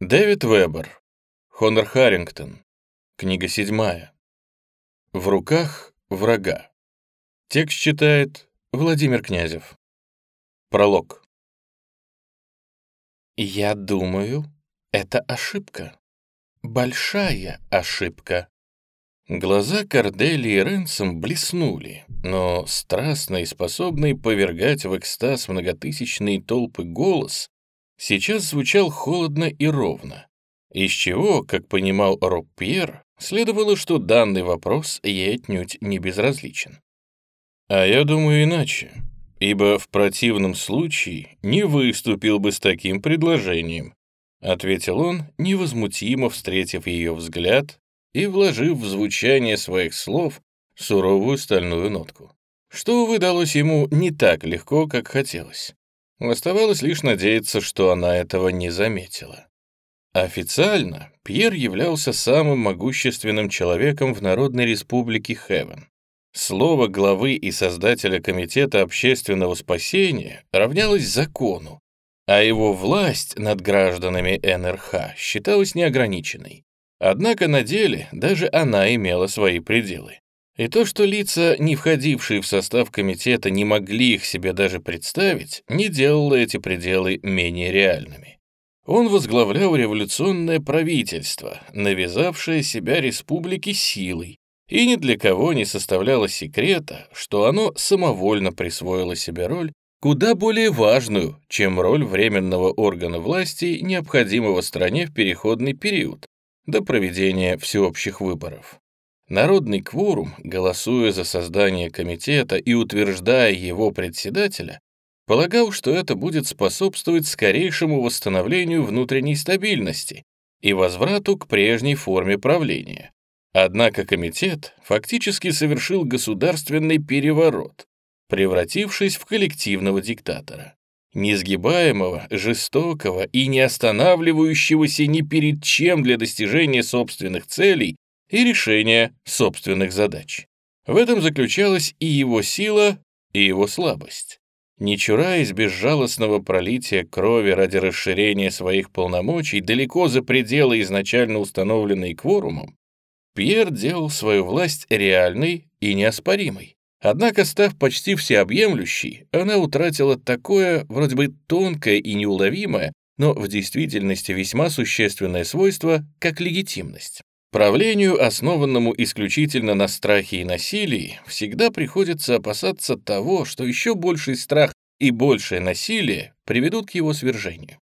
Дэвид Вебер. Хонор Харрингтон. Книга седьмая. В руках врага. Текст читает Владимир Князев. Пролог. Я думаю, это ошибка. Большая ошибка. Глаза Корделии Ренсом блеснули, но страстный, способный повергать в экстаз многотысячные толпы голос сейчас звучал холодно и ровно, из чего, как понимал Роб Пьер, следовало, что данный вопрос ей отнюдь не безразличен. А я думаю иначе, ибо в противном случае не выступил бы с таким предложением, ответил он, невозмутимо встретив ее взгляд и вложив в звучание своих слов суровую стальную нотку. Что выдалось ему не так легко, как хотелось. Оставалось лишь надеяться, что она этого не заметила. Официально Пьер являлся самым могущественным человеком в Народной Республике Хевен. Слово главы и создателя Комитета общественного спасения равнялось закону, а его власть над гражданами НРХ считалась неограниченной. Однако на деле даже она имела свои пределы. И то, что лица, не входившие в состав комитета, не могли их себе даже представить, не делало эти пределы менее реальными. Он возглавлял революционное правительство, навязавшее себя республике силой, и ни для кого не составляло секрета, что оно самовольно присвоило себе роль, куда более важную, чем роль временного органа власти, необходимого стране в переходный период, до проведения всеобщих выборов. Народный кворум, голосуя за создание комитета и утверждая его председателя, полагал, что это будет способствовать скорейшему восстановлению внутренней стабильности и возврату к прежней форме правления. Однако комитет фактически совершил государственный переворот, превратившись в коллективного диктатора, несгибаемого, жестокого и не останавливающегося ни перед чем для достижения собственных целей и решения собственных задач. В этом заключалась и его сила, и его слабость. Не чураясь безжалостного пролития крови ради расширения своих полномочий далеко за пределы изначально установленной кворумом, Пьер делал свою власть реальной и неоспоримой. Однако, став почти всеобъемлющей, она утратила такое, вроде бы тонкое и неуловимое, но в действительности весьма существенное свойство, как легитимность. Правлению, основанному исключительно на страхе и насилии, всегда приходится опасаться того, что еще больший страх и большее насилие приведут к его свержению.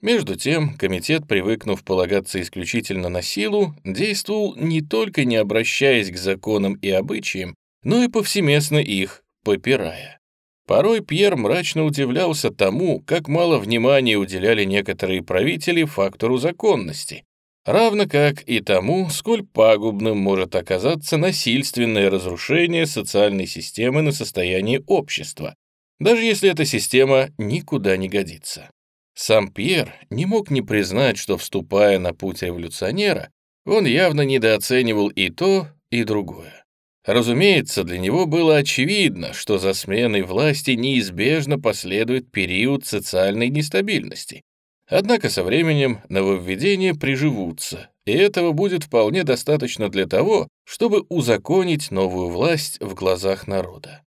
Между тем, комитет, привыкнув полагаться исключительно на силу, действовал не только не обращаясь к законам и обычаям, но и повсеместно их попирая. Порой Пьер мрачно удивлялся тому, как мало внимания уделяли некоторые правители фактору законности, равно как и тому, сколь пагубным может оказаться насильственное разрушение социальной системы на состояние общества, даже если эта система никуда не годится. Сам Пьер не мог не признать, что, вступая на путь революционера, он явно недооценивал и то, и другое. Разумеется, для него было очевидно, что за сменой власти неизбежно последует период социальной нестабильности, Однако со временем нововведения приживутся, и этого будет вполне достаточно для того, чтобы узаконить новую власть в глазах народа.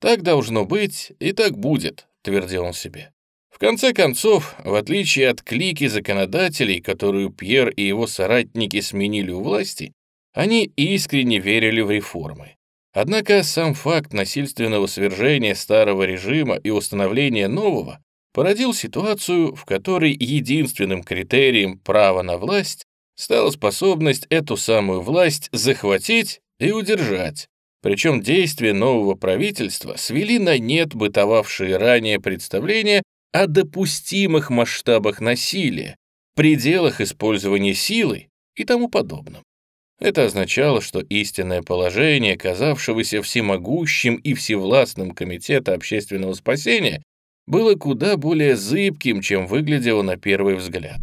«Так должно быть, и так будет», — твердил он себе. В конце концов, в отличие от клики законодателей, которую Пьер и его соратники сменили у власти, они искренне верили в реформы. Однако сам факт насильственного свержения старого режима и установления нового породил ситуацию, в которой единственным критерием права на власть стала способность эту самую власть захватить и удержать. Причем действия нового правительства свели на нет бытовавшие ранее представления о допустимых масштабах насилия, пределах использования силы и тому подобном. Это означало, что истинное положение казавшегося всемогущим и всевластным Комитета общественного спасения было куда более зыбким, чем выглядело на первый взгляд.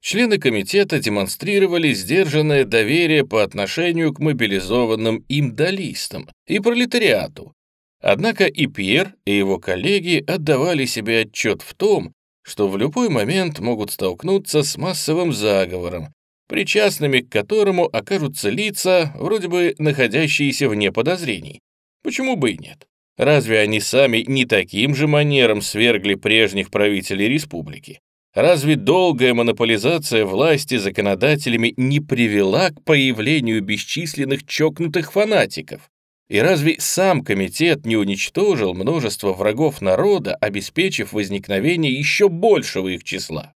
Члены комитета демонстрировали сдержанное доверие по отношению к мобилизованным им долистам и пролетариату. Однако и Пьер, и его коллеги отдавали себе отчет в том, что в любой момент могут столкнуться с массовым заговором, причастными к которому окажутся лица, вроде бы находящиеся вне подозрений. Почему бы и нет? Разве они сами не таким же манером свергли прежних правителей республики? Разве долгая монополизация власти законодателями не привела к появлению бесчисленных чокнутых фанатиков? И разве сам комитет не уничтожил множество врагов народа, обеспечив возникновение еще большего их числа?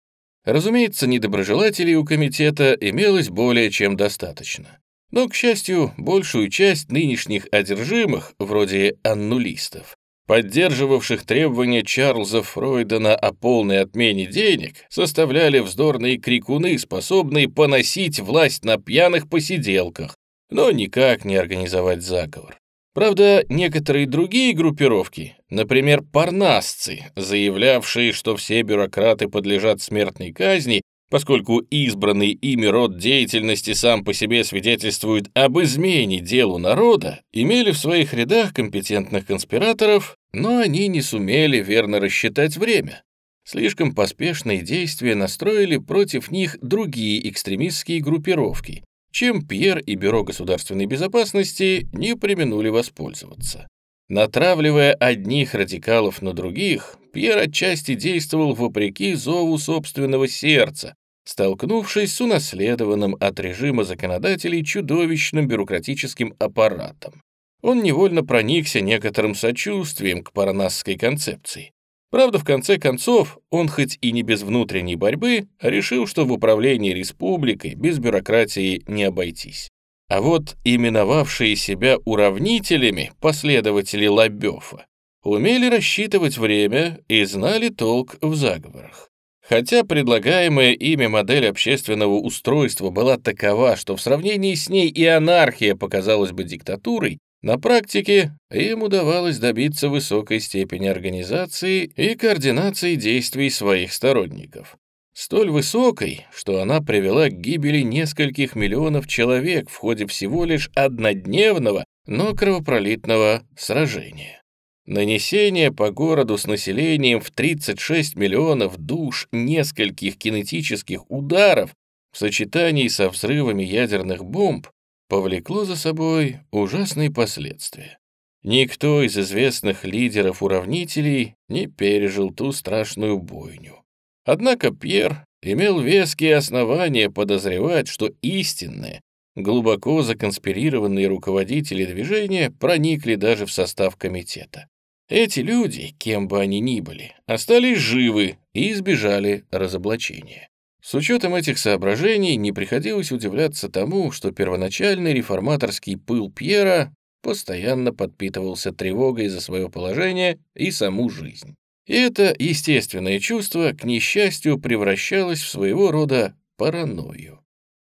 Разумеется, недоброжелателей у комитета имелось более чем достаточно. Но, к счастью, большую часть нынешних одержимых, вроде аннулистов, поддерживавших требования Чарльза Фройдена о полной отмене денег, составляли вздорные крикуны, способные поносить власть на пьяных посиделках, но никак не организовать заговор. Правда, некоторые другие группировки, например, парнасцы, заявлявшие, что все бюрократы подлежат смертной казни, поскольку избранный ими род деятельности сам по себе свидетельствует об измене делу народа, имели в своих рядах компетентных конспираторов, но они не сумели верно рассчитать время. Слишком поспешные действия настроили против них другие экстремистские группировки, чем Пьер и Бюро государственной безопасности не применули воспользоваться. Натравливая одних радикалов на других, Пьер отчасти действовал вопреки зову собственного сердца, столкнувшись с унаследованным от режима законодателей чудовищным бюрократическим аппаратом. Он невольно проникся некоторым сочувствием к паранасской концепции. Правда, в конце концов, он хоть и не без внутренней борьбы, решил, что в управлении республикой без бюрократии не обойтись. А вот именовавшие себя уравнителями последователи Лабёфа умели рассчитывать время и знали толк в заговорах. Хотя предлагаемая ими модель общественного устройства была такова, что в сравнении с ней и анархия показалась бы диктатурой, на практике им удавалось добиться высокой степени организации и координации действий своих сторонников. Столь высокой, что она привела к гибели нескольких миллионов человек в ходе всего лишь однодневного, но кровопролитного сражения. Нанесение по городу с населением в 36 миллионов душ нескольких кинетических ударов в сочетании со взрывами ядерных бомб повлекло за собой ужасные последствия. Никто из известных лидеров-уравнителей не пережил ту страшную бойню. Однако Пьер имел веские основания подозревать, что истинные, глубоко законспирированные руководители движения проникли даже в состав комитета. Эти люди, кем бы они ни были, остались живы и избежали разоблачения. С учетом этих соображений не приходилось удивляться тому, что первоначальный реформаторский пыл Пьера постоянно подпитывался тревогой за свое положение и саму жизнь. И это естественное чувство, к несчастью, превращалось в своего рода паранойю.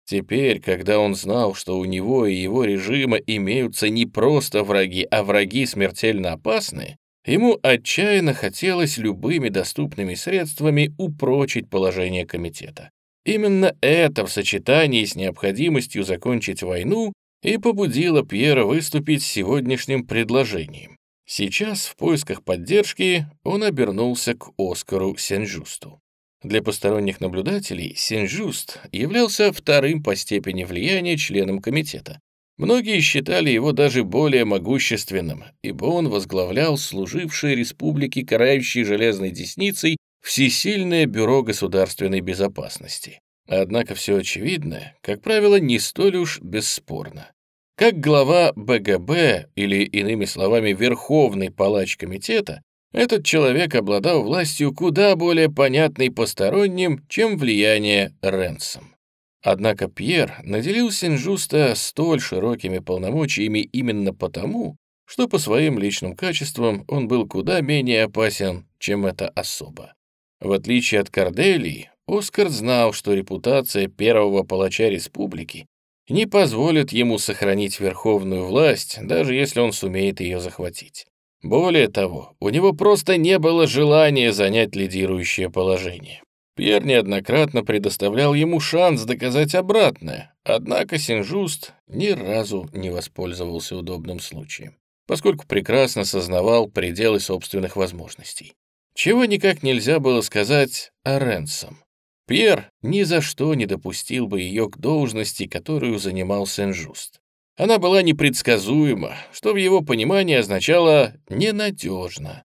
Теперь, когда он знал, что у него и его режима имеются не просто враги, а враги смертельно опасные, ему отчаянно хотелось любыми доступными средствами упрочить положение комитета. Именно это в сочетании с необходимостью закончить войну и побудило Пьера выступить с сегодняшним предложением. Сейчас в поисках поддержки он обернулся к Оскару Сен-Жусту. Для посторонних наблюдателей Сен-Жуст являлся вторым по степени влияния членом комитета. Многие считали его даже более могущественным, ибо он возглавлял служившие республике карающей железной десницей Всесильное бюро государственной безопасности. Однако все очевидное, как правило, не столь уж бесспорно. Как глава БГБ, или, иными словами, Верховный палач комитета, этот человек обладал властью куда более понятной посторонним, чем влияние Ренсом. Однако Пьер наделил Сен-Жуста столь широкими полномочиями именно потому, что по своим личным качествам он был куда менее опасен, чем эта особа. В отличие от Корделии, Оскар знал, что репутация первого палача республики не позволит ему сохранить верховную власть, даже если он сумеет ее захватить. Более того, у него просто не было желания занять лидирующее положение. Пьер неоднократно предоставлял ему шанс доказать обратное, однако Синжуст ни разу не воспользовался удобным случаем, поскольку прекрасно сознавал пределы собственных возможностей. чего никак нельзя было сказать о Ренсом. Пьер ни за что не допустил бы ее к должности, которую занимал Сен-Жуст. Она была непредсказуема, что в его понимании означало «ненадежно».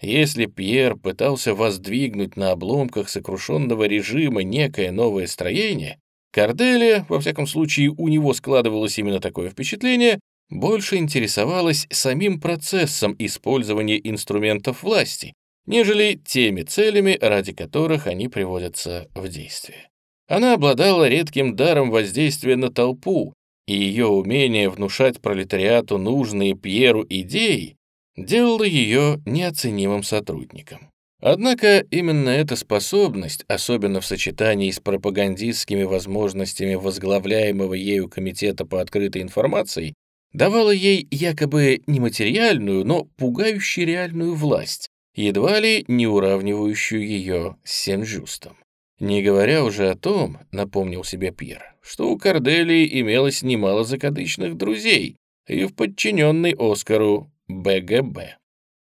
Если Пьер пытался воздвигнуть на обломках сокрушенного режима некое новое строение, Корделия, во всяком случае у него складывалось именно такое впечатление, больше интересовалась самим процессом использования инструментов власти, нежели теми целями, ради которых они приводятся в действие. Она обладала редким даром воздействия на толпу, и ее умение внушать пролетариату нужные Пьеру идеи делало ее неоценимым сотрудником. Однако именно эта способность, особенно в сочетании с пропагандистскими возможностями возглавляемого ею Комитета по открытой информации, давала ей якобы нематериальную, но пугающую реальную власть, едва ли не уравнивающую ее с Сен-Жюстом. Не говоря уже о том, напомнил себе Пьер, что у Корделии имелось немало закадычных друзей и в подчиненной Оскару БГБ.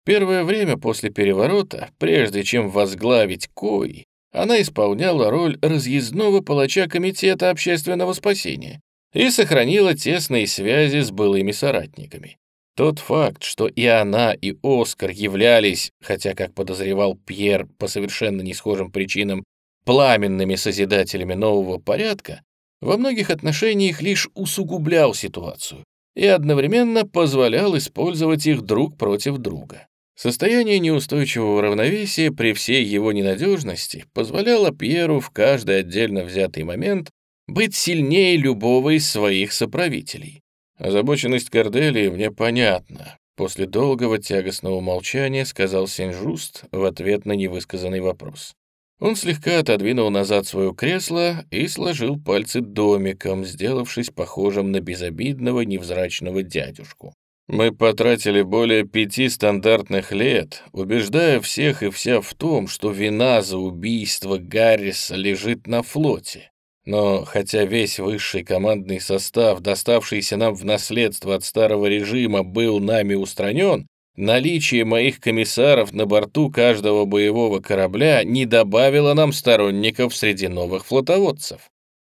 Первое время после переворота, прежде чем возглавить КОИ, она исполняла роль разъездного палача Комитета общественного спасения и сохранила тесные связи с былыми соратниками. Тот факт, что и она, и Оскар являлись, хотя, как подозревал Пьер, по совершенно не схожим причинам, пламенными созидателями нового порядка, во многих отношениях лишь усугублял ситуацию и одновременно позволял использовать их друг против друга. Состояние неустойчивого равновесия при всей его ненадежности позволяло Пьеру в каждый отдельно взятый момент быть сильнее любого из своих соправителей. Озабоченность Корделии мне понятна. После долгого тягостного молчания сказал Сен-Жуст в ответ на невысказанный вопрос. Он слегка отодвинул назад свое кресло и сложил пальцы домиком, сделавшись похожим на безобидного невзрачного дядюшку. Мы потратили более пяти стандартных лет, убеждая всех и вся в том, что вина за убийство Гарриса лежит на флоте. Но хотя весь высший командный состав, доставшийся нам в наследство от старого режима, был нами устранен, наличие моих комиссаров на борту каждого боевого корабля не добавило нам сторонников среди новых флотоводцев.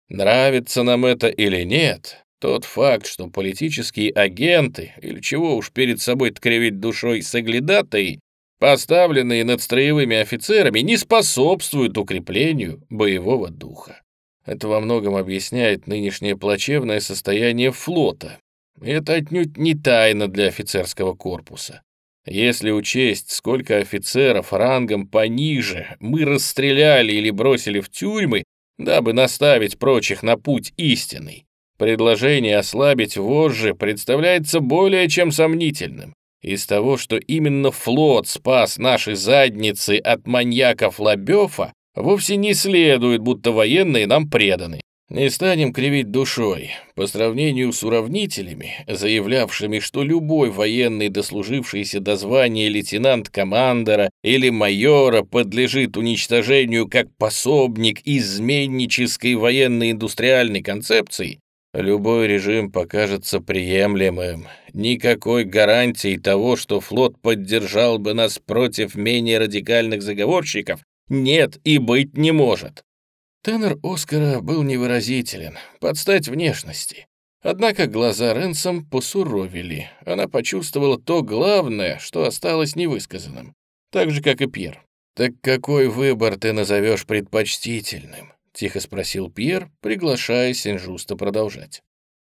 Нравится нам это или нет, тот факт, что политические агенты, или чего уж перед собой ткривить душой соглядатые, поставленные над строевыми офицерами, не способствуют укреплению боевого духа. Это во многом объясняет нынешнее плачевное состояние флота. Это отнюдь не тайна для офицерского корпуса. Если учесть, сколько офицеров рангом пониже мы расстреляли или бросили в тюрьмы, дабы наставить прочих на путь истинный, предложение ослабить вожжи представляется более чем сомнительным. Из того, что именно флот спас наши задницы от маньяков Лабёфа, Вовсе не следует, будто военные нам преданы. Не станем кривить душой. По сравнению с уравнителями, заявлявшими, что любой военный, дослужившийся до звания лейтенант-командора или майора, подлежит уничтожению как пособник изменнической военно-индустриальной концепции, любой режим покажется приемлемым. Никакой гарантии того, что флот поддержал бы нас против менее радикальных заговорщиков, нет и быть не может. Тенор Оскара был невыразителен, под стать внешности. Однако глаза Ренсом посуровили. Она почувствовала то главное, что осталось невысказанным. Так же, как и Пьер. «Так какой выбор ты назовешь предпочтительным?» — тихо спросил Пьер, приглашая Сен-Жуста продолжать.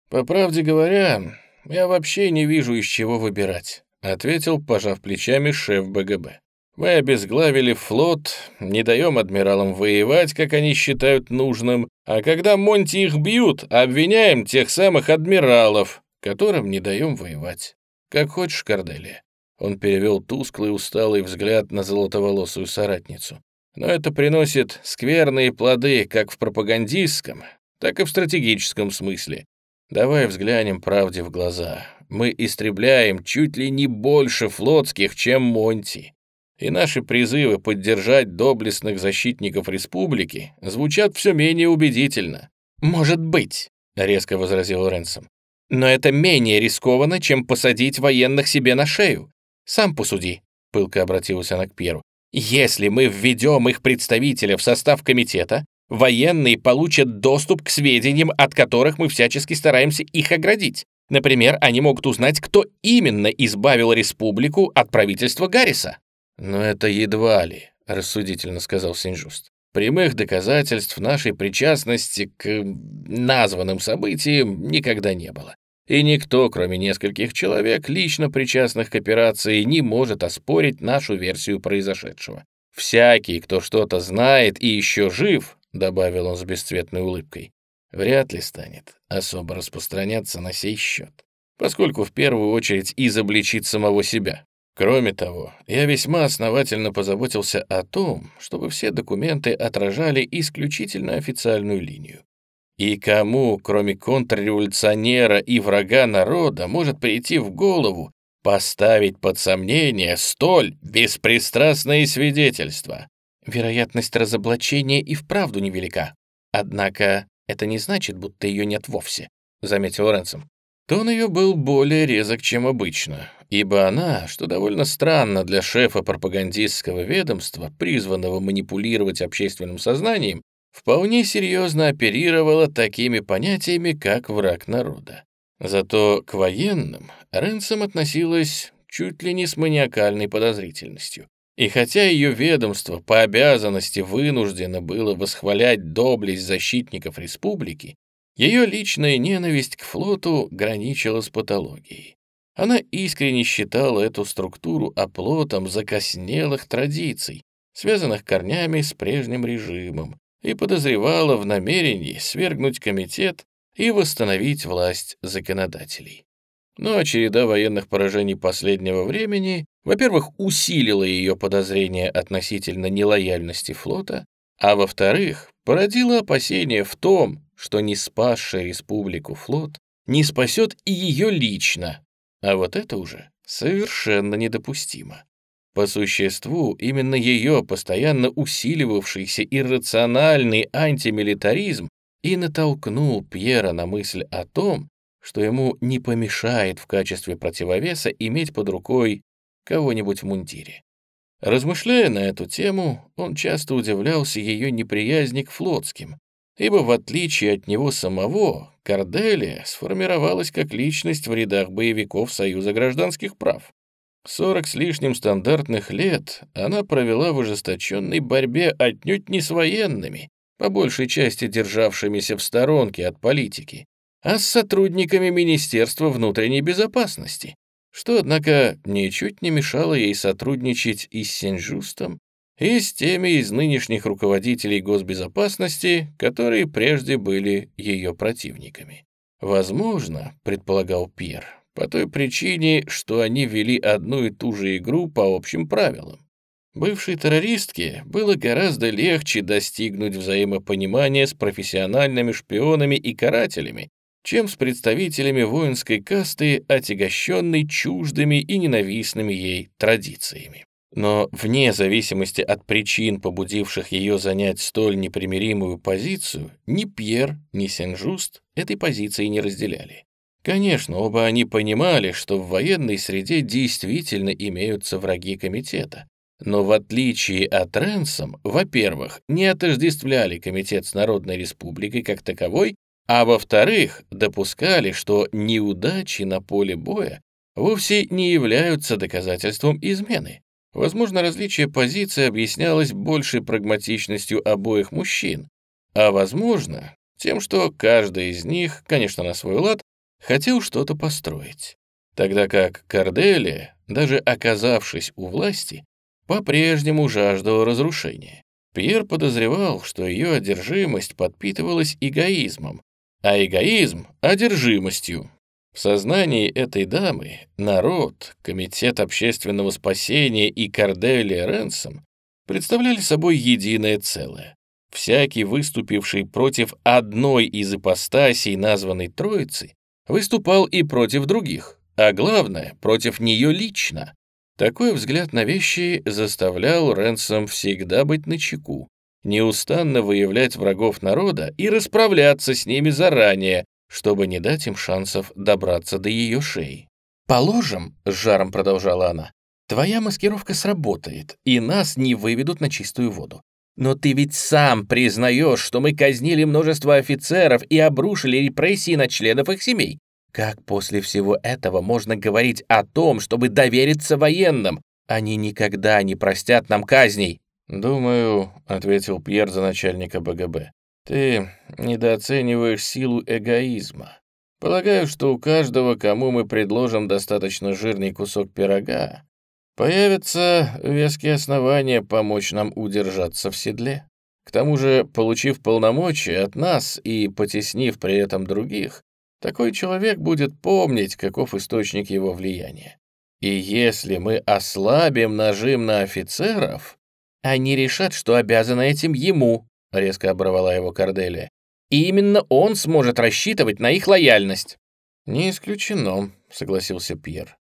«По правде говоря, я вообще не вижу, из чего выбирать», — ответил, пожав плечами шеф БГБ. Мы обезглавили флот, не даем адмиралам воевать, как они считают нужным, а когда Монти их бьют, обвиняем тех самых адмиралов, которым не даем воевать. Как хочешь, Корделия». Он перевел тусклый усталый взгляд на золотоволосую соратницу. «Но это приносит скверные плоды как в пропагандистском, так и в стратегическом смысле. Давай взглянем правде в глаза. Мы истребляем чуть ли не больше флотских, чем Монти и наши призывы поддержать доблестных защитников республики звучат все менее убедительно. «Может быть», — резко возразил Ренсом. «Но это менее рискованно, чем посадить военных себе на шею. Сам посуди», — пылко обратилась она к Пьеру. Если мы введем их представителя в состав комитета, военные получат доступ к сведениям, от которых мы всячески стараемся их оградить. Например, они могут узнать, кто именно избавил республику от правительства Гарриса. «Но это едва ли», — рассудительно сказал Синжуст. «Прямых доказательств нашей причастности к названным событиям никогда не было. И никто, кроме нескольких человек, лично причастных к операции, не может оспорить нашу версию произошедшего. Всякий, кто что-то знает и еще жив, добавил он с бесцветной улыбкой, вряд ли станет особо распространяться на сей счет, поскольку в первую очередь изобличит самого себя. Кроме того, я весьма основательно позаботился о том, чтобы все документы отражали исключительно официальную линию. И кому, кроме контрреволюционера и врага народа, может прийти в голову поставить под сомнение столь беспристрастные свидетельства? Вероятность разоблачения и вправду невелика. Однако это не значит, будто ее нет вовсе, заметил Ренсом. Тон ее был более резок, чем обычно, ибо она, что довольно странно для шефа пропагандистского ведомства, призванного манипулировать общественным сознанием, вполне серьезно оперировала такими понятиями, как враг народа. Зато к военным Ренсом относилась чуть ли не с маниакальной подозрительностью. И хотя ее ведомство по обязанности вынуждено было восхвалять доблесть защитников республики, ее личная ненависть к флоту граничила с патологией. Она искренне считала эту структуру оплотом закоснелых традиций, связанных корнями с прежним режимом, и подозревала в намерении свергнуть комитет и восстановить власть законодателей. Но череда военных поражений последнего времени, во-первых, усилила ее подозрения относительно нелояльности флота, а во-вторых, породила опасения в том, что не спасший республику флот не спасет и ее лично, а вот это уже совершенно недопустимо. По существу, именно ее постоянно усиливавшийся иррациональный антимилитаризм и натолкнул Пьера на мысль о том, что ему не помешает в качестве противовеса иметь под рукой кого-нибудь в мундире. Размышляя на эту тему, он часто удивлялся ее неприязни к флотским, ибо в отличие от него самого, Корделия сформировалась как личность в рядах боевиков Союза гражданских прав. Сорок с лишним стандартных лет она провела в ожесточенной борьбе отнюдь не с военными, по большей части державшимися в сторонке от политики, а с сотрудниками Министерства внутренней безопасности, что, однако, ничуть не мешало ей сотрудничать и с Сенжустом, и с теми из нынешних руководителей госбезопасности, которые прежде были ее противниками. Возможно, предполагал Пьер, по той причине, что они вели одну и ту же игру по общим правилам. Бывшей террористке было гораздо легче достигнуть взаимопонимания с профессиональными шпионами и карателями, чем с представителями воинской касты, отягощенной чуждыми и ненавистными ей традициями. Но вне зависимости от причин, побудивших ее занять столь непримиримую позицию, ни Пьер, ни Сен-Жуст этой позиции не разделяли. Конечно, оба они понимали, что в военной среде действительно имеются враги комитета. Но в отличие от Ренсом, во-первых, не отождествляли комитет с Народной Республикой как таковой, а во-вторых, допускали, что неудачи на поле боя вовсе не являются доказательством измены. Возможно, различие позиций объяснялось большей прагматичностью обоих мужчин, а возможно, тем, что каждый из них, конечно, на свой лад, хотел что-то построить, тогда как Корделия, даже оказавшись у власти, по-прежнему жаждала разрушения. Пьер подозревал, что ее одержимость подпитывалась эгоизмом, а эгоизм — одержимостью. В сознании этой дамы народ, Комитет общественного спасения и Корделия Ренсом представляли собой единое целое. Всякий, выступивший против одной из ипостасей названной Троицы, выступал и против других, а главное, против нее лично. Такой взгляд на вещи заставлял Ренсом всегда быть начеку, неустанно выявлять врагов народа и расправляться с ними заранее, чтобы не дать им шансов добраться до ее шеи. «Положим», — с жаром продолжала она, Твоя маскировка сработает, и нас не выведут на чистую воду. Но ты ведь сам признаешь, что мы казнили множество офицеров и обрушили репрессии на членов их семей. Как после всего этого можно говорить о том, чтобы довериться военным? Они никогда не простят нам казней. «Думаю», — ответил Пьер за начальника БГБ, «ты недооцениваешь силу эгоизма. Полагаю, что у каждого, кому мы предложим достаточно жирный кусок пирога, появятся веские основания помочь нам удержаться в седле. К тому же, получив полномочия от нас и потеснив при этом других, такой человек будет помнить, каков источник его влияния. И если мы ослабим нажим на офицеров, они решат, что обязаны этим ему, резко оборвала его Корделия. И именно он сможет рассчитывать на их лояльность. Не исключено, согласился Пьер.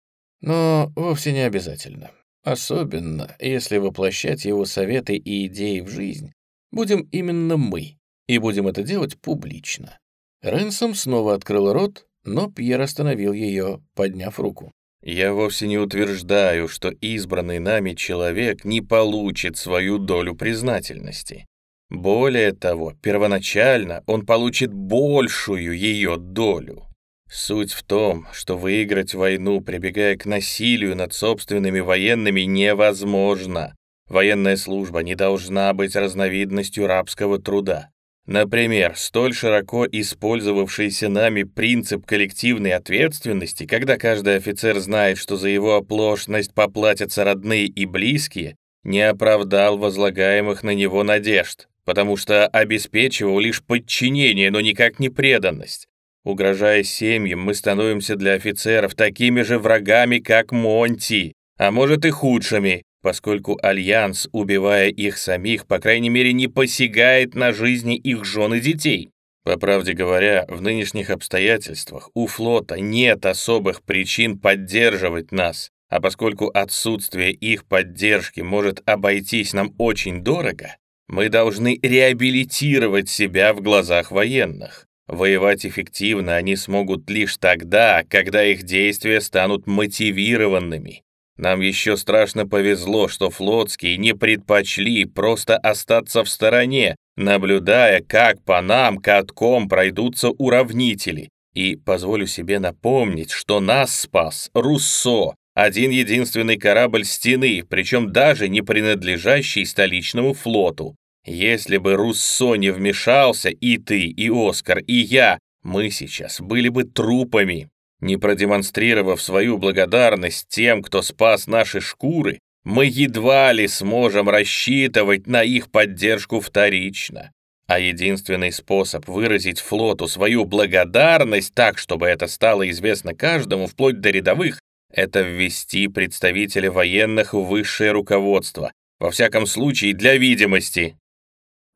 Но вовсе не обязательно. Особенно, если воплощать его советы и идеи в жизнь будем именно мы, и будем это делать публично. Ренсом снова открыл рот, но Пьер остановил ее, подняв руку. Я вовсе не утверждаю, что избранный нами человек не получит свою долю признательности. Более того, первоначально он получит большую ее долю. Суть в том, что выиграть войну, прибегая к насилию над собственными военными, невозможно. Военная служба не должна быть разновидностью рабского труда. Например, столь широко использовавшийся нами принцип коллективной ответственности, когда каждый офицер знает, что за его оплошность поплатятся родные и близкие, не оправдал возлагаемых на него надежд, потому что обеспечивал лишь подчинение, но никак не преданность. Угрожая семьям, мы становимся для офицеров такими же врагами, как Монти, а может и худшими, поскольку Альянс, убивая их самих, по крайней мере, не посягает на жизни их жен и детей. По правде говоря, в нынешних обстоятельствах у флота нет особых причин поддерживать нас, а поскольку отсутствие их поддержки может обойтись нам очень дорого, мы должны реабилитировать себя в глазах военных. Воевать эффективно они смогут лишь тогда, когда их действия станут мотивированными, нам еще страшно повезло, что флотские не предпочли просто остаться в стороне, наблюдая, как по нам катком пройдутся уравнители. И позволю себе напомнить, что нас спас Руссо, один единственный корабль стены, причем даже не принадлежащий столичному флоту. Если бы Руссо не вмешался, и ты, и Оскар, и я, мы сейчас были бы трупами. Не продемонстрировав свою благодарность тем, кто спас наши шкуры, мы едва ли сможем рассчитывать на их поддержку вторично. А единственный способ выразить флоту свою благодарность так, чтобы это стало известно каждому, вплоть до рядовых, это ввести представителя военных в высшее руководство, во всяком случае для видимости.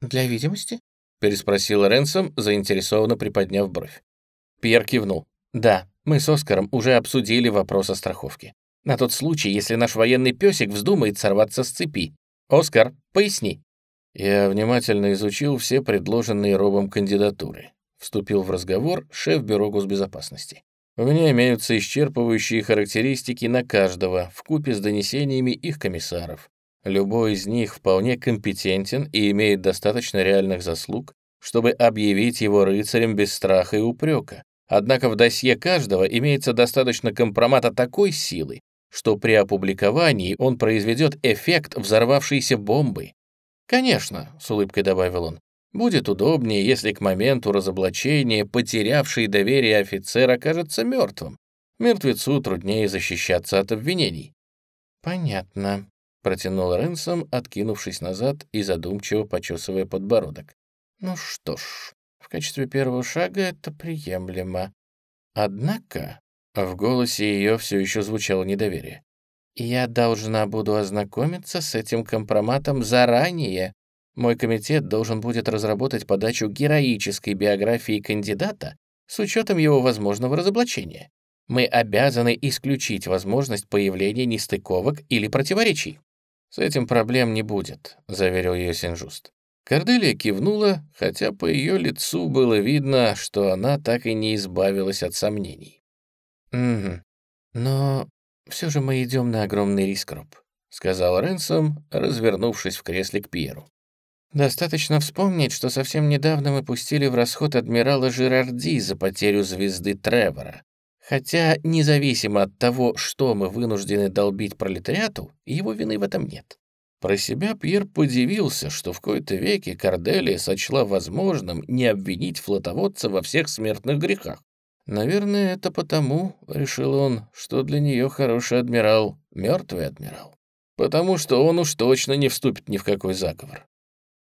«Для видимости?» — переспросил Ренсом, заинтересованно приподняв бровь. Пьер кивнул. «Да, мы с Оскаром уже обсудили вопрос о страховке. На тот случай, если наш военный песик вздумает сорваться с цепи. Оскар, поясни». Я внимательно изучил все предложенные Робом кандидатуры. Вступил в разговор шеф Бюро госбезопасности. У меня имеются исчерпывающие характеристики на каждого, в купе с донесениями их комиссаров. Любой из них вполне компетентен и имеет достаточно реальных заслуг, чтобы объявить его рыцарем без страха и упрека. Однако в досье каждого имеется достаточно компромата такой силы, что при опубликовании он произведет эффект взорвавшейся бомбы. «Конечно», — с улыбкой добавил он, «будет удобнее, если к моменту разоблачения потерявший доверие офицер окажется мертвым. Мертвецу труднее защищаться от обвинений». «Понятно», — протянул Ренсом, откинувшись назад и задумчиво почесывая подбородок. «Ну что ж, в качестве первого шага это приемлемо. Однако в голосе ее все еще звучало недоверие. «Я должна буду ознакомиться с этим компроматом заранее. Мой комитет должен будет разработать подачу героической биографии кандидата с учетом его возможного разоблачения. Мы обязаны исключить возможность появления нестыковок или противоречий». «С этим проблем не будет», — заверил ее Синжуст. Корделия кивнула, хотя по ее лицу было видно, что она так и не избавилась от сомнений. «Угу. Но все же мы идем на огромный риск, Роб», — сказал Ренсом, развернувшись в кресле к Пьеру. «Достаточно вспомнить, что совсем недавно мы пустили в расход адмирала Жирарди за потерю звезды Тревора. Хотя, независимо от того, что мы вынуждены долбить пролетариату, его вины в этом нет. Про себя Пьер подивился, что в кои-то веке Корделия сочла возможным не обвинить флотоводца во всех смертных грехах. Наверное, это потому, — решил он, — что для нее хороший адмирал — мертвый адмирал. Потому что он уж точно не вступит ни в какой заговор.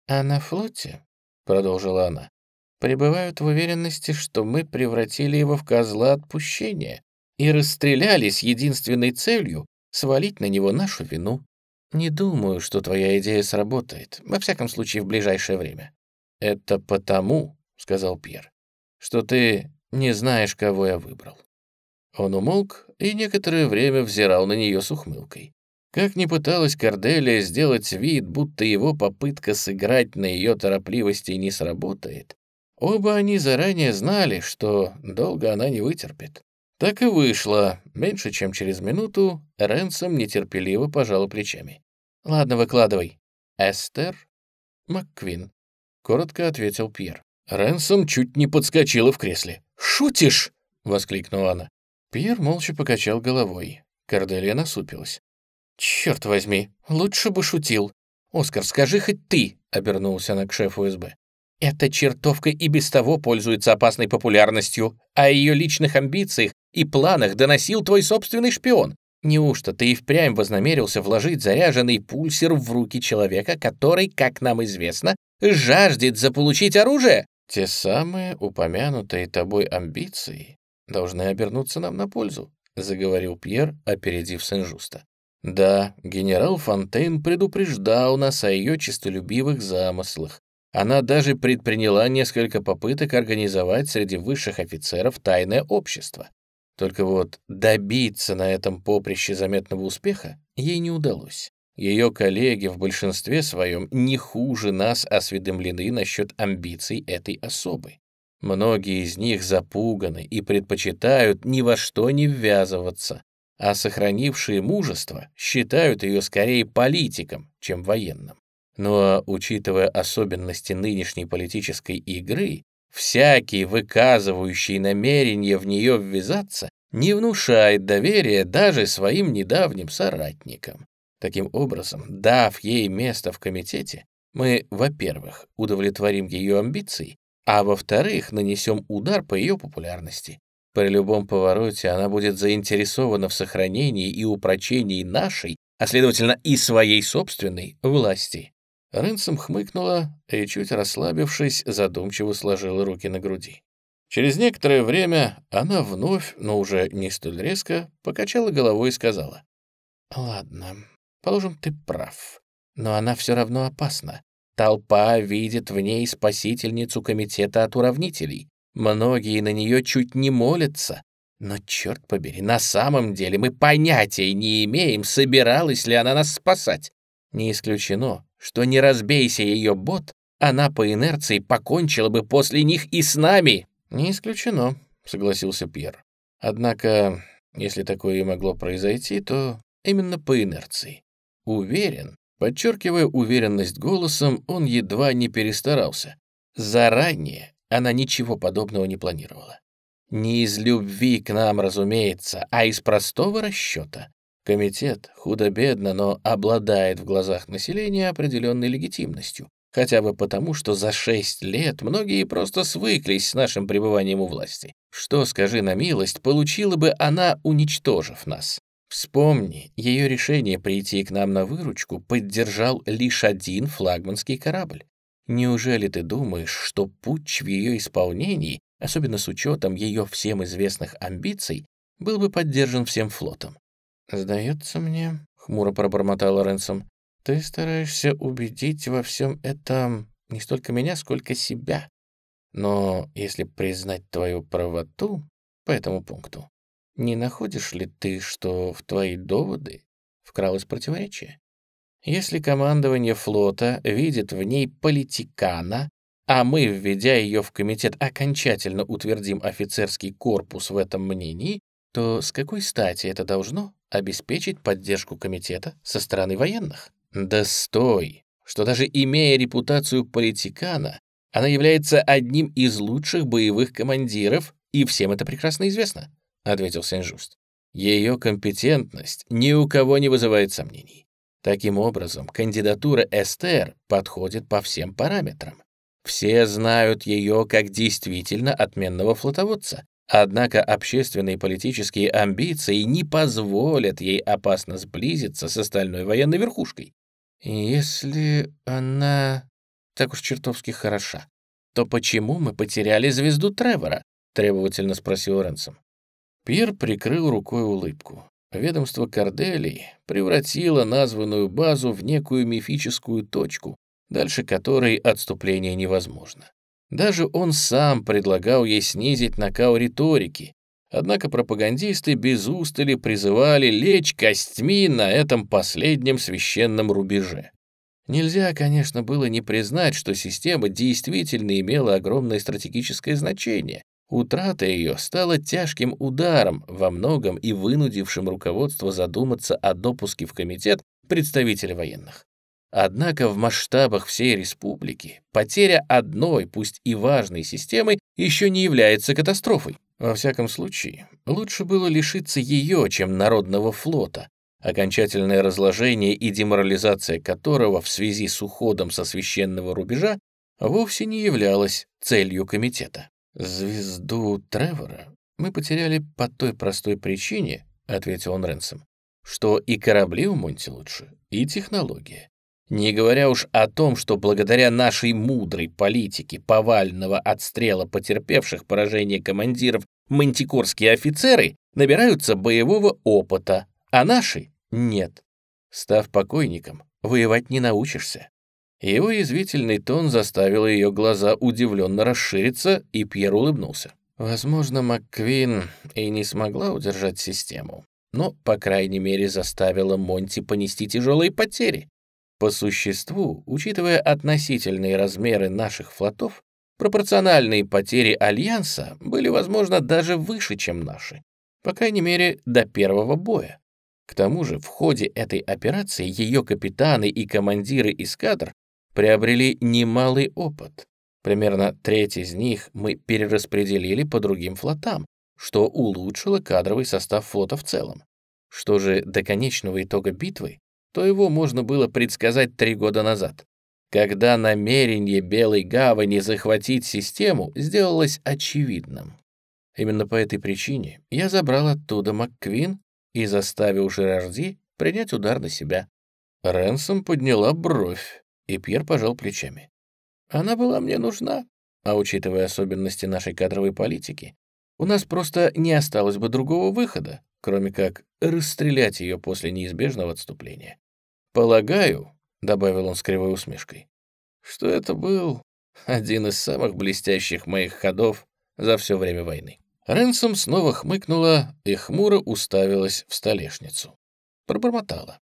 «А на флоте, — продолжила она, пребывают в уверенности, что мы превратили его в козла отпущения и расстреляли с единственной целью свалить на него нашу вину. Не думаю, что твоя идея сработает, во всяком случае в ближайшее время. Это потому, — сказал Пьер, — что ты не знаешь, кого я выбрал. Он умолк и некоторое время взирал на нее с ухмылкой. Как ни пыталась Корделия сделать вид, будто его попытка сыграть на ее торопливости не сработает, Оба они заранее знали, что долго она не вытерпит. Так и вышло. Меньше чем через минуту Ренсом нетерпеливо пожал плечами. «Ладно, выкладывай». «Эстер МакКвин», — коротко ответил Пьер. Ренсом чуть не подскочила в кресле. «Шутишь?» — воскликнула она. Пьер молча покачал головой. Корделия насупилась. «Черт возьми, лучше бы шутил. Оскар, скажи хоть ты», — обернулся она к шефу СБ. Эта чертовка и без того пользуется опасной популярностью, а о ее личных амбициях и планах доносил твой собственный шпион. Неужто ты и впрямь вознамерился вложить заряженный пульсер в руки человека, который, как нам известно, жаждет заполучить оружие? Те самые упомянутые тобой амбиции должны обернуться нам на пользу, заговорил Пьер, опередив Сен-Жуста. Да, генерал Фонтейн предупреждал нас о ее честолюбивых замыслах, она даже предприняла несколько попыток организовать среди высших офицеров тайное общество. Только вот добиться на этом поприще заметного успеха ей не удалось. Ее коллеги в большинстве своем не хуже нас осведомлены насчет амбиций этой особы. Многие из них запуганы и предпочитают ни во что не ввязываться, а сохранившие мужество считают ее скорее политиком, чем военным. Но, учитывая особенности нынешней политической игры, всякий, выказывающий намерение в нее ввязаться, не внушает доверия даже своим недавним соратникам. Таким образом, дав ей место в комитете, мы, во-первых, удовлетворим ее амбиции, а во-вторых, нанесем удар по ее популярности. При любом повороте она будет заинтересована в сохранении и упрочении нашей, а следовательно и своей собственной, власти. Рынцем хмыкнула и, чуть расслабившись, задумчиво сложила руки на груди. Через некоторое время она вновь, но уже не столь резко, покачала головой и сказала. «Ладно, положим, ты прав, но она все равно опасна. Толпа видит в ней спасительницу комитета от уравнителей. Многие на нее чуть не молятся. Но, черт побери, на самом деле мы понятия не имеем, собиралась ли она нас спасать. Не исключено, что не разбейся ее бот, она по инерции покончила бы после них и с нами. Не исключено, согласился Пьер. Однако, если такое и могло произойти, то именно по инерции. Уверен, подчеркивая уверенность голосом, он едва не перестарался. Заранее она ничего подобного не планировала. Не из любви к нам, разумеется, а из простого расчета. Комитет худо-бедно, но обладает в глазах населения определенной легитимностью, хотя бы потому, что за шесть лет многие просто свыклись с нашим пребыванием у власти. Что, скажи на милость, получила бы она, уничтожив нас? Вспомни, ее решение прийти к нам на выручку поддержал лишь один флагманский корабль. Неужели ты думаешь, что путь в ее исполнении, особенно с учетом ее всем известных амбиций, был бы поддержан всем флотом? «Сдается мне», — хмуро пробормотал Ренсом, «ты стараешься убедить во всем этом не столько меня, сколько себя. Но если признать твою правоту по этому пункту, не находишь ли ты, что в твои доводы вкралось противоречие? Если командование флота видит в ней политикана, а мы, введя ее в комитет, окончательно утвердим офицерский корпус в этом мнении, то с какой стати это должно обеспечить поддержку комитета со стороны военных? Да стой! Что даже имея репутацию политикана, она является одним из лучших боевых командиров, и всем это прекрасно известно, ответил Сен-Жуст. Ее компетентность ни у кого не вызывает сомнений. Таким образом, кандидатура Эстер подходит по всем параметрам. Все знают ее как действительно отменного флотоводца, однако общественные и политические амбиции не позволят ей опасно сблизиться с остальной военной верхушкой. Если она так уж чертовски хороша, то почему мы потеряли звезду Тревора? требовательно спросил Ренсом. Пьер прикрыл рукой улыбку. Ведомство Корделий превратило названную базу в некую мифическую точку, дальше которой отступление невозможно. Даже он сам предлагал ей снизить накал риторики, однако пропагандисты без устали призывали лечь костьми на этом последнем священном рубеже. Нельзя, конечно, было не признать, что система действительно имела огромное стратегическое значение. Утрата ее стала тяжким ударом, во многом и вынудившим руководство задуматься о допуске в комитет представителя военных. Однако в масштабах всей республики потеря одной, пусть и важной системы, еще не является катастрофой. Во всяком случае, лучше было лишиться ее, чем народного флота, окончательное разложение и деморализация которого в связи с уходом со священного рубежа вовсе не являлась целью комитета. «Звезду Тревора мы потеряли по той простой причине», — ответил он Ренсом, «что и корабли у Монти лучше, и технология. Не говоря уж о том, что благодаря нашей мудрой политике повального отстрела потерпевших поражение командиров мантикорские офицеры набираются боевого опыта, а наши — нет. Став покойником, воевать не научишься. Его язвительный тон заставил ее глаза удивленно расшириться, и Пьер улыбнулся. Возможно, МакКвин и не смогла удержать систему, но, по крайней мере, заставила Монти понести тяжелые потери. По существу, учитывая относительные размеры наших флотов, пропорциональные потери Альянса были, возможно, даже выше, чем наши. По крайней мере, до первого боя. К тому же, в ходе этой операции ее капитаны и командиры эскадр приобрели немалый опыт. Примерно треть из них мы перераспределили по другим флотам, что улучшило кадровый состав флота в целом. Что же до конечного итога битвы, то его можно было предсказать три года назад, когда намерение Белой Гавани захватить систему сделалось очевидным. Именно по этой причине я забрал оттуда МакКвин и заставил Жерарди принять удар на себя. Ренсом подняла бровь, и Пьер пожал плечами. Она была мне нужна, а учитывая особенности нашей кадровой политики, у нас просто не осталось бы другого выхода, кроме как расстрелять ее после неизбежного отступления. «Полагаю», — добавил он с кривой усмешкой, «что это был один из самых блестящих моих ходов за все время войны». Ренсом снова хмыкнула и хмуро уставилась в столешницу. Пробормотала.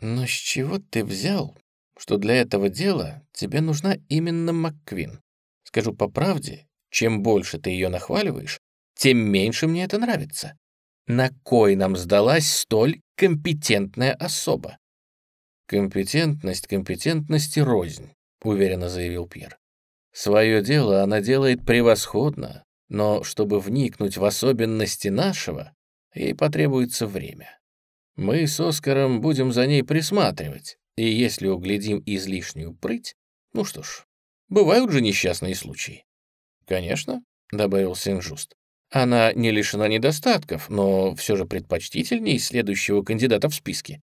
«Но с чего ты взял, что для этого дела тебе нужна именно МакКвин? Скажу по правде, чем больше ты ее нахваливаешь, тем меньше мне это нравится. На кой нам сдалась столь компетентная особа? «Компетентность компетентности рознь», — уверенно заявил Пьер. «Свое дело она делает превосходно, но чтобы вникнуть в особенности нашего, ей потребуется время. Мы с Оскаром будем за ней присматривать, и если углядим излишнюю прыть, ну что ж, бывают же несчастные случаи». «Конечно», — добавил Сен-Жуст. «Она не лишена недостатков, но все же предпочтительнее следующего кандидата в списке.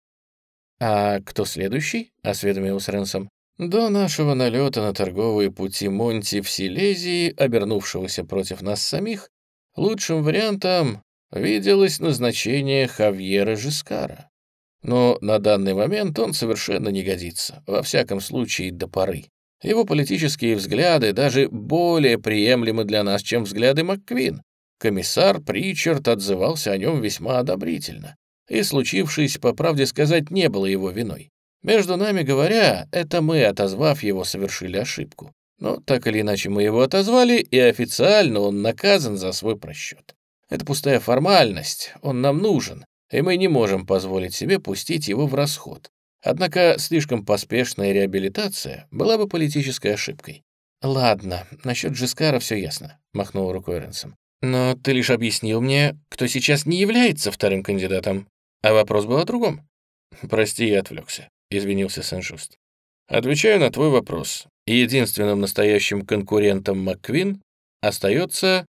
«А кто следующий?» — осведомился Ренсом. До нашего налета на торговые пути Монти в Силезии, обернувшегося против нас самих, лучшим вариантом виделось назначение Хавьера Жискара. Но на данный момент он совершенно не годится, во всяком случае до поры. Его политические взгляды даже более приемлемы для нас, чем взгляды МакКвин. Комиссар Причард отзывался о нем весьма одобрительно и случившееся, по правде сказать, не было его виной. Между нами говоря, это мы, отозвав его, совершили ошибку. Но так или иначе мы его отозвали, и официально он наказан за свой просчет. Это пустая формальность, он нам нужен, и мы не можем позволить себе пустить его в расход. Однако слишком поспешная реабилитация была бы политической ошибкой. «Ладно, насчет Джискара все ясно», — махнул рукой Ренсом. «Но ты лишь объяснил мне, кто сейчас не является вторым кандидатом, а вопрос был о другом». «Прости, я отвлекся», — извинился Сен-Жуст. «Отвечаю на твой вопрос. Единственным настоящим конкурентом МакКвин остается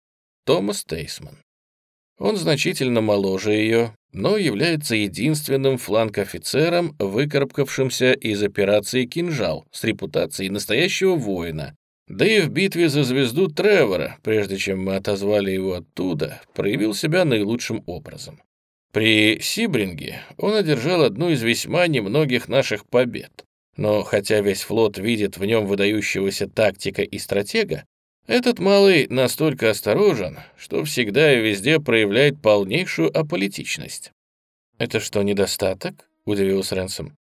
Томас Тейсман. Он значительно моложе ее, но является единственным фланг-офицером, выкарабкавшимся из операции «Кинжал» с репутацией настоящего воина. Да и в битве за звезду Тревора, прежде чем мы отозвали его оттуда, проявил себя наилучшим образом. При Сибринге он одержал одну из весьма немногих наших побед. Но хотя весь флот видит в нем выдающегося тактика и стратега, этот малый настолько осторожен, что всегда и везде проявляет полнейшую аполитичность. «Это что, недостаток?» — удивился Ренсом.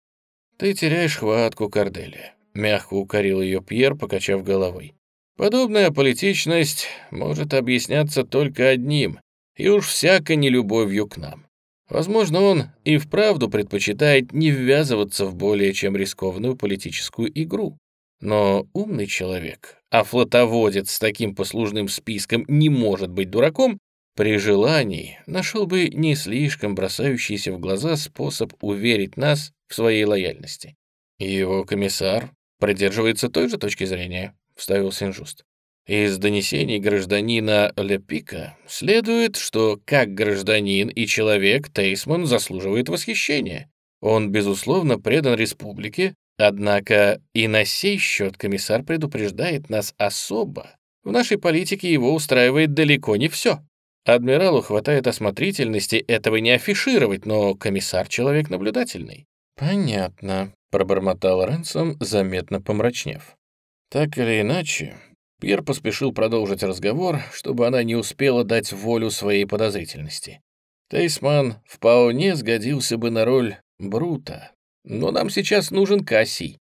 «Ты теряешь хватку, Корделия», — мягко укорил ее Пьер, покачав головой. «Подобная аполитичность может объясняться только одним, и уж всяко не любовью к нам. Возможно, он и вправду предпочитает не ввязываться в более чем рискованную политическую игру. Но умный человек, а флотоводец с таким послужным списком не может быть дураком, при желании нашел бы не слишком бросающийся в глаза способ уверить нас в своей лояльности. Его комиссар придерживается той же точки зрения, вставил Сен-Жуст. Из донесений гражданина Лепика следует, что как гражданин и человек Тейсман заслуживает восхищения. Он, безусловно, предан республике, Однако и на сей счет комиссар предупреждает нас особо. В нашей политике его устраивает далеко не все. Адмиралу хватает осмотрительности этого не афишировать, но комиссар — человек наблюдательный. «Понятно», — пробормотал Ренсом, заметно помрачнев. Так или иначе, Пьер поспешил продолжить разговор, чтобы она не успела дать волю своей подозрительности. Тейсман вполне сгодился бы на роль Брута, но нам сейчас нужен Кассий.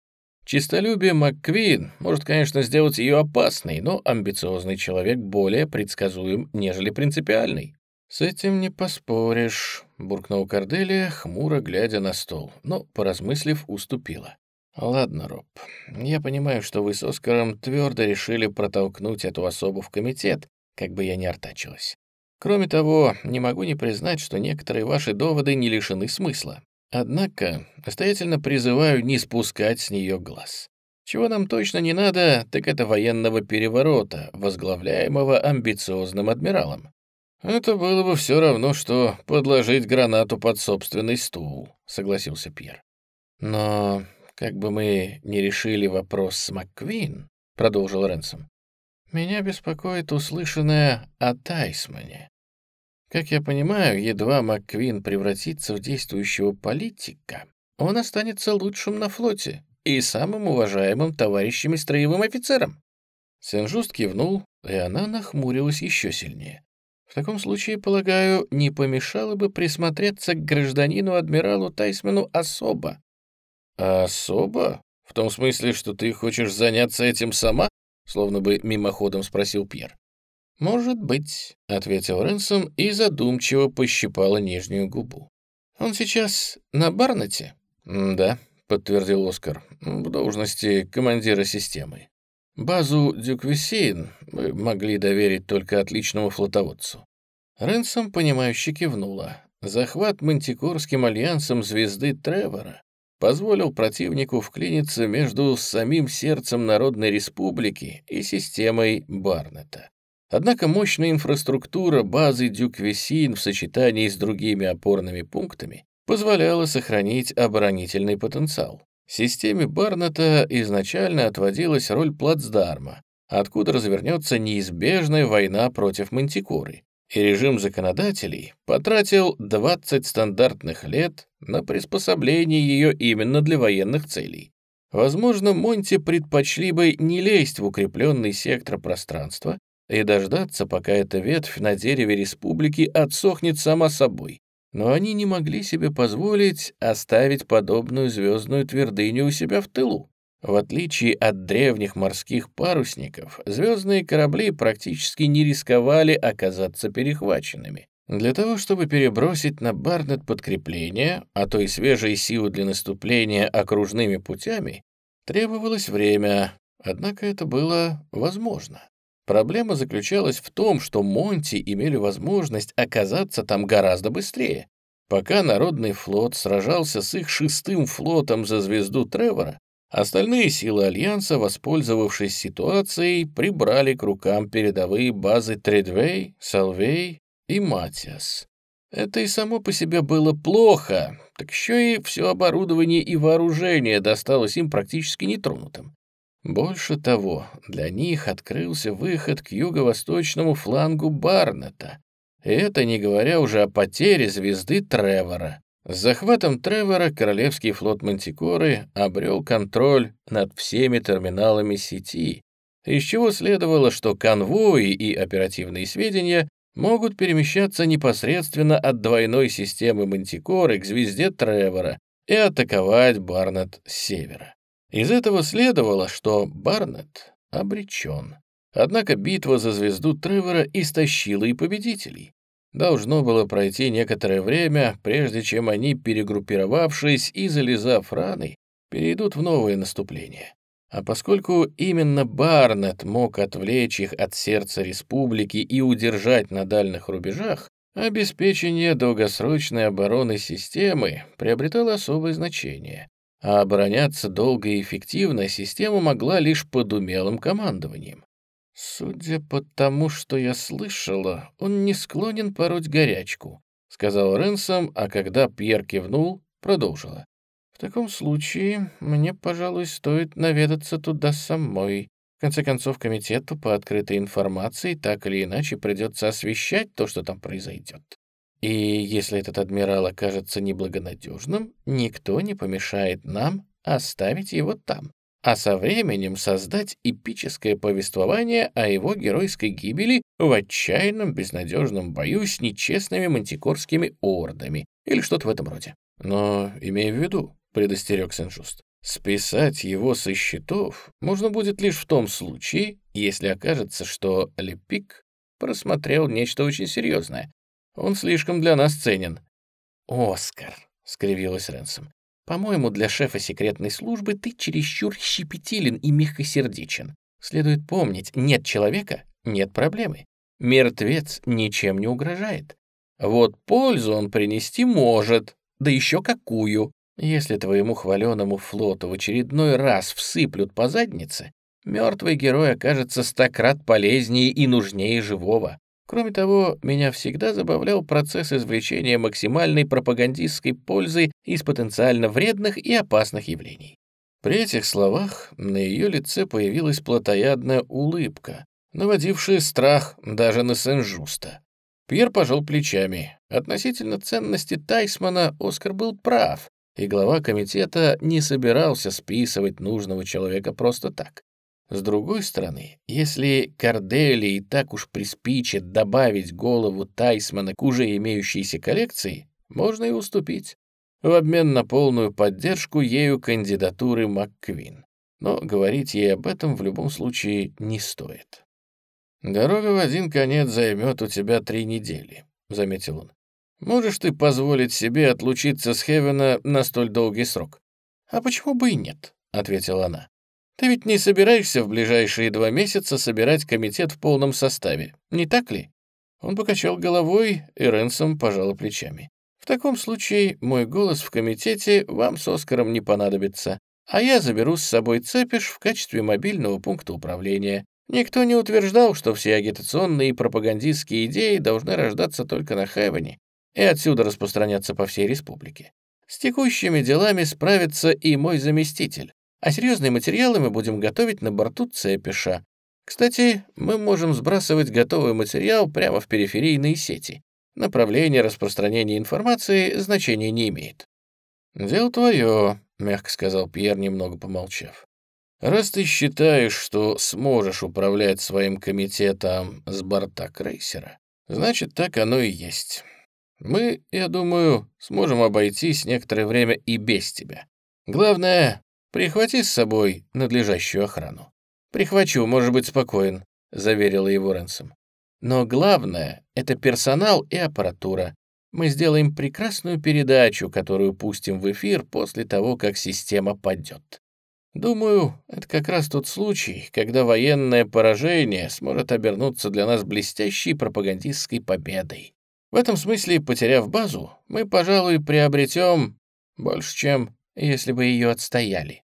Чистолюбие МакКвин может, конечно, сделать ее опасной, но амбициозный человек более предсказуем, нежели принципиальный. «С этим не поспоришь», — буркнул Корделия, хмуро глядя на стол, но, поразмыслив, уступила. «Ладно, Роб, я понимаю, что вы с Оскаром твердо решили протолкнуть эту особу в комитет, как бы я ни артачилась. Кроме того, не могу не признать, что некоторые ваши доводы не лишены смысла. Однако настоятельно призываю не спускать с нее глаз. Чего нам точно не надо, так это военного переворота, возглавляемого амбициозным адмиралом. Это было бы все равно, что подложить гранату под собственный стул, согласился Пьер. Но как бы мы не решили вопрос с МакКвин, продолжил Ренсом, меня беспокоит услышанное о Тайсмане. Как я понимаю, едва МакКвин превратится в действующего политика, он останется лучшим на флоте и самым уважаемым товарищем и строевым офицером. Сен-Жуст кивнул, и она нахмурилась еще сильнее. В таком случае, полагаю, не помешало бы присмотреться к гражданину-адмиралу Тайсмену особо. Особо? В том смысле, что ты хочешь заняться этим сама? Словно бы мимоходом спросил Пьер. «Может быть», — ответил Ренсом и задумчиво пощипала нижнюю губу. «Он сейчас на Барнете?» «Да», — подтвердил Оскар, — «в должности командира системы. Базу Дюквисейн мы могли доверить только отличному флотоводцу». Ренсом, понимающе кивнула. Захват Мантикорским альянсом звезды Тревора позволил противнику вклиниться между самим сердцем Народной Республики и системой Барнета. Однако мощная инфраструктура базы Дюквесин в сочетании с другими опорными пунктами позволяла сохранить оборонительный потенциал. Системе Барнета изначально отводилась роль плацдарма, откуда развернется неизбежная война против Мантикоры, и режим законодателей потратил 20 стандартных лет на приспособление ее именно для военных целей. Возможно, Монти предпочли бы не лезть в укрепленный сектор пространства и дождаться, пока эта ветвь на дереве республики отсохнет сама собой. Но они не могли себе позволить оставить подобную звездную твердыню у себя в тылу. В отличие от древних морских парусников, звездные корабли практически не рисковали оказаться перехваченными. Для того, чтобы перебросить на Барнет подкрепление, а то и свежие силы для наступления окружными путями, требовалось время, однако это было возможно. Проблема заключалась в том, что Монти имели возможность оказаться там гораздо быстрее. Пока Народный флот сражался с их шестым флотом за звезду Тревора, Остальные силы Альянса, воспользовавшись ситуацией, прибрали к рукам передовые базы Тредвей, Салвей и Матиас. Это и само по себе было плохо, так еще и все оборудование и вооружение досталось им практически нетронутым. Больше того, для них открылся выход к юго-восточному флангу Барнета, это не говоря уже о потере звезды Тревора. С захватом Тревора Королевский флот Мантикоры обрел контроль над всеми терминалами сети, из чего следовало, что конвои и оперативные сведения могут перемещаться непосредственно от двойной системы Мантикоры к звезде Тревора и атаковать Барнет с севера. Из этого следовало, что Барнет обречен. Однако битва за звезду Тревора истощила и победителей. Должно было пройти некоторое время, прежде чем они, перегруппировавшись и залезав раны, перейдут в новое наступление. А поскольку именно Барнетт мог отвлечь их от сердца республики и удержать на дальних рубежах, обеспечение долгосрочной обороны системы приобретало особое значение, а обороняться долго и эффективно система могла лишь под умелым командованием. «Судя по тому, что я слышала, он не склонен пороть горячку», — сказал Ренсом, а когда Пьер кивнул, продолжила. «В таком случае мне, пожалуй, стоит наведаться туда самой. В конце концов, комитету по открытой информации так или иначе придется освещать то, что там произойдет. И если этот адмирал окажется неблагонадежным, никто не помешает нам оставить его там а со временем создать эпическое повествование о его геройской гибели в отчаянном безнадежном бою с нечестными мантикорскими ордами или что-то в этом роде. Но, имея в виду, предостерег Сен-Жуст, списать его со счетов можно будет лишь в том случае, если окажется, что Лепик просмотрел нечто очень серьезное. Он слишком для нас ценен. «Оскар», — скривилась Ренсом, по-моему, для шефа секретной службы ты чересчур щепетилен и мягкосердечен. Следует помнить, нет человека — нет проблемы. Мертвец ничем не угрожает. Вот пользу он принести может, да еще какую. Если твоему хваленому флоту в очередной раз всыплют по заднице, мертвый герой окажется стократ полезнее и нужнее живого. Кроме того, меня всегда забавлял процесс извлечения максимальной пропагандистской пользы из потенциально вредных и опасных явлений. При этих словах на ее лице появилась плотоядная улыбка, наводившая страх даже на Сен-Жуста. Пьер пожал плечами. Относительно ценности Тайсмана Оскар был прав, и глава комитета не собирался списывать нужного человека просто так. С другой стороны, если Корделии так уж приспичит добавить голову Тайсмана к уже имеющейся коллекции, можно и уступить, в обмен на полную поддержку ею кандидатуры МакКвин. Но говорить ей об этом в любом случае не стоит. «Дорога в один конец займет у тебя три недели», — заметил он. «Можешь ты позволить себе отлучиться с Хевена на столь долгий срок?» «А почему бы и нет?» — ответила она. Ты ведь не собираешься в ближайшие два месяца собирать комитет в полном составе, не так ли?» Он покачал головой, и Ренсом пожал плечами. «В таком случае мой голос в комитете вам с Оскаром не понадобится, а я заберу с собой Цепиш в качестве мобильного пункта управления. Никто не утверждал, что все агитационные и пропагандистские идеи должны рождаться только на Хевене и отсюда распространяться по всей республике. С текущими делами справится и мой заместитель, а серьезные материалы мы будем готовить на борту Цепиша. Кстати, мы можем сбрасывать готовый материал прямо в периферийные сети. Направление распространения информации значения не имеет. «Дело твое», — мягко сказал Пьер, немного помолчав. «Раз ты считаешь, что сможешь управлять своим комитетом с борта крейсера, значит, так оно и есть. Мы, я думаю, сможем обойтись некоторое время и без тебя. Главное, Прихвати с собой надлежащую охрану». «Прихвачу, может быть спокоен», — заверила его Ренсом. «Но главное — это персонал и аппаратура. Мы сделаем прекрасную передачу, которую пустим в эфир после того, как система падет. Думаю, это как раз тот случай, когда военное поражение сможет обернуться для нас блестящей пропагандистской победой. В этом смысле, потеряв базу, мы, пожалуй, приобретем больше, чем если бы ее отстояли.